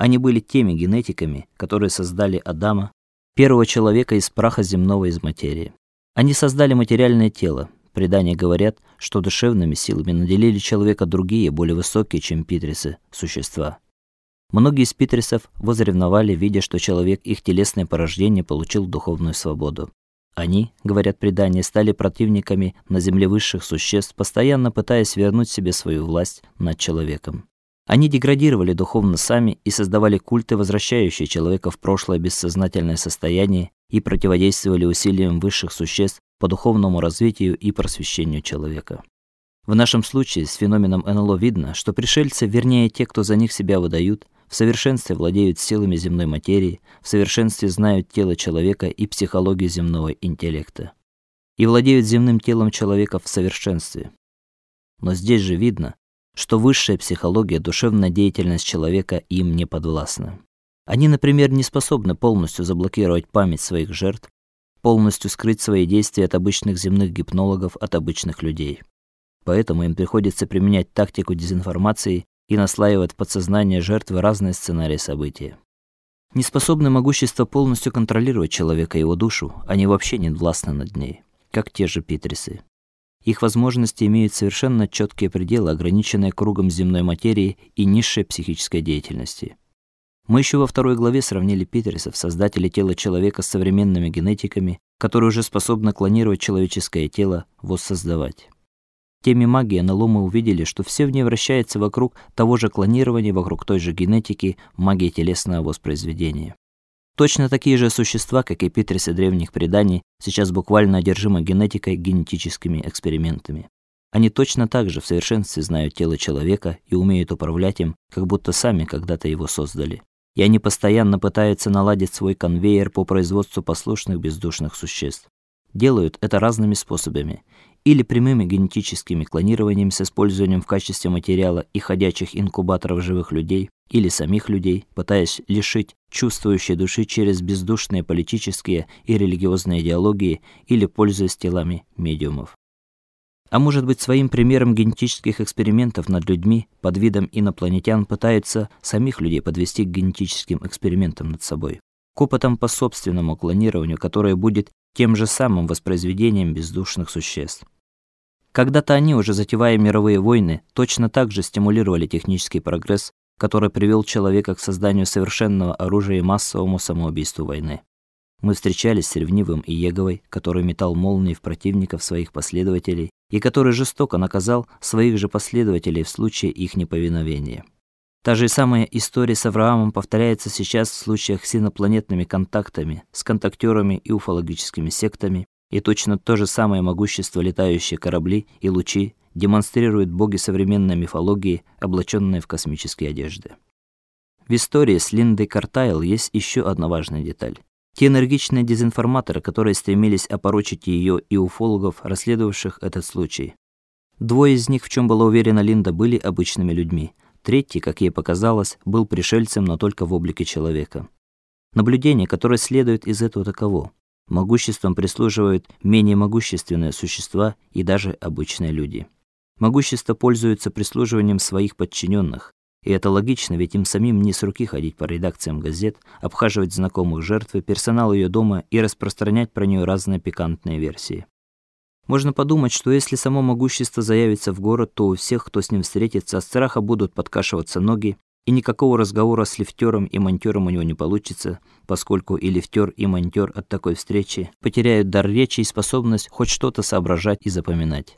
Они были теми генетиками, которые создали Адама, первого человека из праха земного из материи. Они создали материальное тело. Предания говорят, что душевными силами наделили человека другие, более высокие, чем питрисы, существа. Многие из питрисов возревновали, видя, что человек их телесное порождение получил духовную свободу. Они, говорят предания, стали противниками на земле высших существ, постоянно пытаясь вернуть себе свою власть над человеком. Они деградировали духовно сами и создавали культы, возвращающие человека в прошлое бессознательное состояние и противодействовали усилиям высших существ по духовному развитию и просвещению человека. В нашем случае с феноменом НЛО видно, что пришельцы, вернее те, кто за них себя выдают, в совершенстве владеют силами земной материи, в совершенстве знают тело человека и психологию земного интеллекта. И владеют земным телом человека в совершенстве. Но здесь же видно, что высшая психология, душевная деятельность человека им не подвластна. Они, например, не способны полностью заблокировать память своих жертв, полностью скрыть свои действия от обычных земных гипнологов, от обычных людей. Поэтому им приходится применять тактику дезинформации и наслаивать в подсознание жертвы разные сценарии событий. Не способны могущество полностью контролировать человека и его душу, они вообще не властны над ней, как те же питрисы. Их возможности имеют совершенно четкие пределы, ограниченные кругом земной материи и низшей психической деятельности. Мы еще во второй главе сравнили Питерсов, создателей тела человека с современными генетиками, которые уже способны клонировать человеческое тело, воссоздавать. В теме магии НЛО мы увидели, что все в ней вращается вокруг того же клонирования, вокруг той же генетики, магии телесного воспроизведения. Точно такие же существа, как и Питерсы древних преданий, сейчас буквально одержимы генетикой, генетическими экспериментами. Они точно так же в совершенстве знают тело человека и умеют управлять им, как будто сами когда-то его создали. И они постоянно пытаются наладить свой конвейер по производству послушных бездушных существ. Делают это разными способами: или прямыми генетическими клонированиями с использованием в качестве материала и ходячих инкубаторов живых людей, или самих людей, пытаясь лишить чувствующей души через бездушные политические и религиозные идеологии или пользуясь телами медиумов. А может быть, своим примером генетических экспериментов над людьми под видом инопланетян пытаются самих людей подвести к генетическим экспериментам над собой, к опытам по собственному клонированию, которое будет тем же самым воспроизведением бездушных существ. Когда-то они, уже затевая мировые войны, точно так же стимулировали технический прогресс который привел человека к созданию совершенного оружия и массовому самоубийству войны. Мы встречались с Ревнивым и Еговой, который метал молнии в противников своих последователей и который жестоко наказал своих же последователей в случае их неповиновения. Та же самая история с Авраамом повторяется сейчас в случаях с инопланетными контактами, с контактерами и уфологическими сектами, и точно то же самое могущество летающие корабли и лучи демонстрируют боги современной мифологии, облаченные в космические одежды. В истории с Линдой Картайл есть еще одна важная деталь. Те энергичные дезинформаторы, которые стремились опорочить ее и уфологов, расследовавших этот случай. Двое из них, в чем была уверена Линда, были обычными людьми. Третий, как ей показалось, был пришельцем, но только в облике человека. Наблюдение, которое следует из этого таково: могуществом прислуживают менее могущественные существа и даже обычные люди. Могущество пользуется прислуживанием своих подчиненных, и это логично, ведь им самим не с руки ходить по редакциям газет, обхаживать знакомых жертвы, персонал ее дома и распространять про нее разные пикантные версии. Можно подумать, что если само могущество заявится в город, то у всех, кто с ним встретится, от страха будут подкашиваться ноги, и никакого разговора с лифтером и монтёром у него не получится, поскольку и лифтер, и монтёр от такой встречи потеряют дар речи и способность хоть что-то соображать и запоминать.